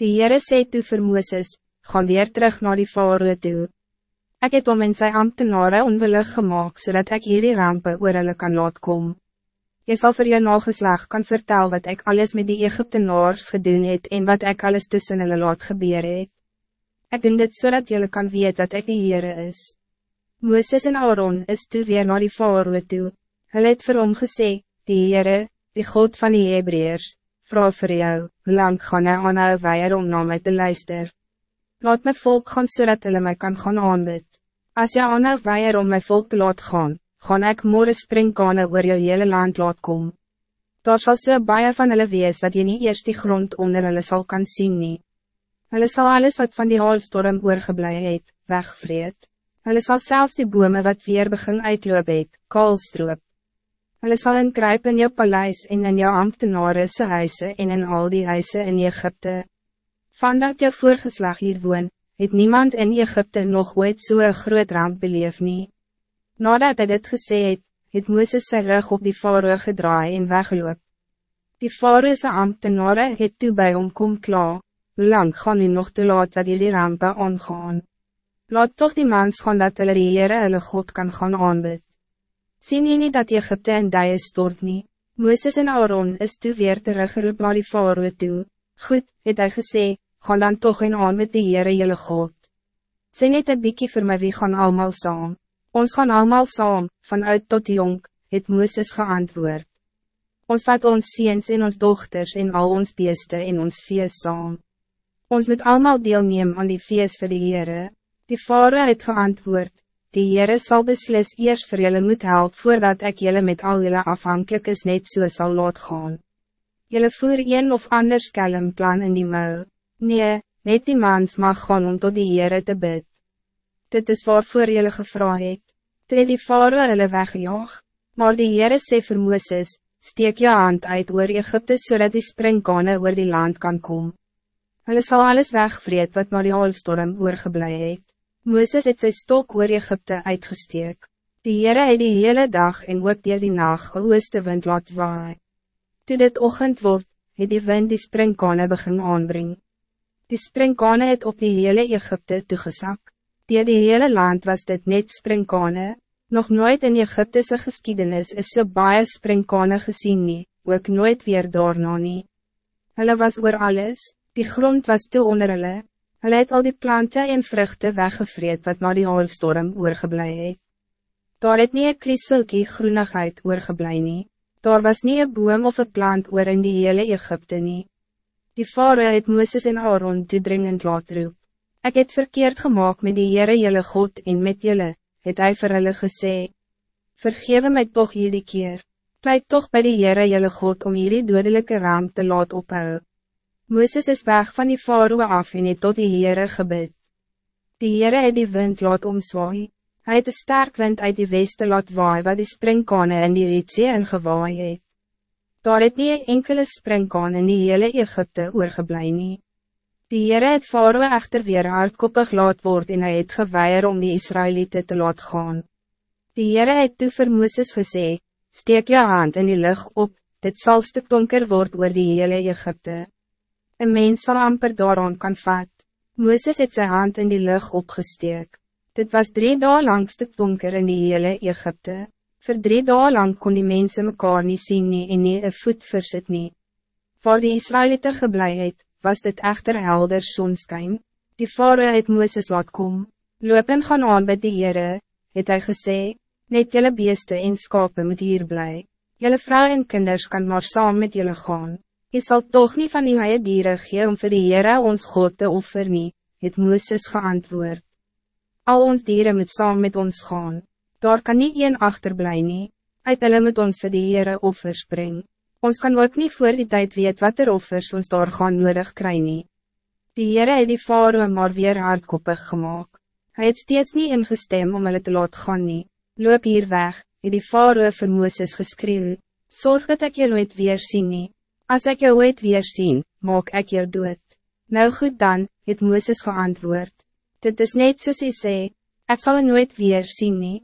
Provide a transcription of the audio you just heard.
Die Heere sê toe vir Mooses, gaan weer terug naar die Faroe toe. Ik heb om in sy ambtenare onwillig gemaakt, zodat ik hierdie rampen oor hulle kan laat kom. Jy sal vir jou nageslag kan vertel wat ik alles met die Egyptenaars gedoen het en wat ik alles tussen hulle laat gebeur het. Ek doen dit zodat so jullie kan weten dat ik die Heere is. Mooses en Aaron is toe weer naar die Faroe toe. Hulle het vir hom gesê, die Heere, die God van die Hebreërs, vraag vir jou, hoe lang gaan hy aanhou weier om na my te luister? Laat my volk gaan zodat so hulle my kan gaan aanbid. As jy aanhou weier om my volk te laat gaan, gaan ek morgen springkane oor jou hele land laat kom. Daar sal so baie van hulle wees dat jy nie eerst die grond onder hulle sal kan zien nie. Hulle sal alles wat van die haalstorm oorgeblij het, wegvreet. Hulle sal zelfs die bome wat weer begin uitloop het, kaalstroop. Hulle sal inkryp in jou paleis en in jou ambtenarese huise en in al die huise in Egypte. Vandat jou voorgeslag hier woon, het niemand in Egypte nog ooit so een groot ramp beleef nie. Nadat hy dit gesê het, het Mooses sy rug op die faroe gedraai en weggeloop. Die faroese ambtenare het toe by hom kom klaar, hoe lang gaan u nog te laat dat jullie rampen aangaan? Laat toch die mans gaan dat hulle die Heere hulle God kan gaan aanbid. Sien jy nie dat Egypte en die stort nie? Mooses en Aaron is toe weer teruggeroep na die Faroe toe. Goed, het hy gesê, gaan dan toch in aan met die Heere jylle God. Sê net een bykie vir my wie gaan allemaal saam. Ons gaan allemaal saam, vanuit tot jong, het Mooses geantwoord. Ons vat ons ziens en ons dochters en al ons beeste en ons feest saam. Ons moet allemaal deelneem aan die feest vir die Heere. Die Faroe het geantwoord, Die Heere sal beslis eers vir julle moet help voordat ik julle met al julle afhankelijk is net so sal laat gaan. Julle voer een of ander plan in die mou. Nee, net die mans mag gaan om tot die Heere te bid. Dit is waarvoor julle gevra het. Toe die vader hulle weggejaag, maar die Heere sê vir Mooses, steek je hand uit oor Egypte zodat die springkane oor die land kan komen. Hulle sal alles wegvreet wat maar die haalstorm oorgeblij het. Mooses het sy stok oor Egypte uitgesteek. Die Heere het die hele dag en ook dier die nacht geooste wind laat waai. Toe dit ochend word, het die wind die springkane begin aanbring. Die springkane het op die hele Egypte toegesak. Dier die hele land was dit net springkane. Nog nooit in Egyptese geschiedenis is so baie springkane gezien nie, ook nooit weer daarna nie. Hulle was oor alles, die grond was toe onder hulle, Hulle het al die planten en vruchten weggevreed wat na die haalstorm oorgeblij het. Daar het nie een krieselkie groenigheid oorgeblij nie. Daar was nie een boom of een plant oor in die hele Egypte nie. Die vader het Mooses en Aaron te dringend laat roep. Ek het verkeerd gemaakt met die Heere jylle God en met jylle, het hy vir hulle gesê. Vergewe my toch hierdie keer. Pleit toch bij die Heere jylle God om hierdie dodelijke raam te laat ophou. Moeses is weg van die faroe af en het tot die Heere gebid. Die Heere het die wind laat omswaai. Hij het een sterk wind uit die weste laat waai wat die springkane in die Rietzee ingewaai het. Daar het nie een enkele springkane in die hele Egypte oorgeblij nie. Die Heere het faroe echter weer hardkoppig laat word en hij het geweier om die Israëlieten te laat gaan. Die Heere het toe vir Mooses gesê, steek je hand in die lucht op, dit zal stuk donker word oor die hele Egypte. Een mens zal amper daaraan kan vat. Moeses het zijn hand in die lucht opgesteek. Dit was drie dagen lang stuk donker in die hele Egypte. Voor drie dagen lang kon die mensen mekaar niet zien nie en nie een voet versit nie. Voor die Israëlieten geblijheid, was dit echter helder sonskijn. Die vader het Moeses laat kom. Loop en gaan aan bij die Heere, het hy gesê, net jelle beeste en skape moet hier bly. Jelle vrouw en kinders kan maar saam met jelle gaan. Je zal toch niet van die eie dieren gee om vir die Heere ons God te offer nie, het Mooses geantwoord. Al ons dieren moet saam met ons gaan, daar kan niet een achterblij nie, uit hulle moet ons vir die Heere offers bring. Ons kan ook niet voor die tijd weet wat er offers ons daar gaan nodig kry nie. Die Heere het die Faroe maar weer hardkoppig gemaakt. Hij het steeds niet ingestem om hulle te laat gaan nie. Loop hier weg, het die Faroe vir Mooses geskreeuw, Zorg dat ik je nooit weer sien nie. Als ik jou ooit weer zien, maak ik jou dood. Nou goed dan, het Mooses geantwoord. Dit is net soos hy sê, ek sal nooit weer zien nie.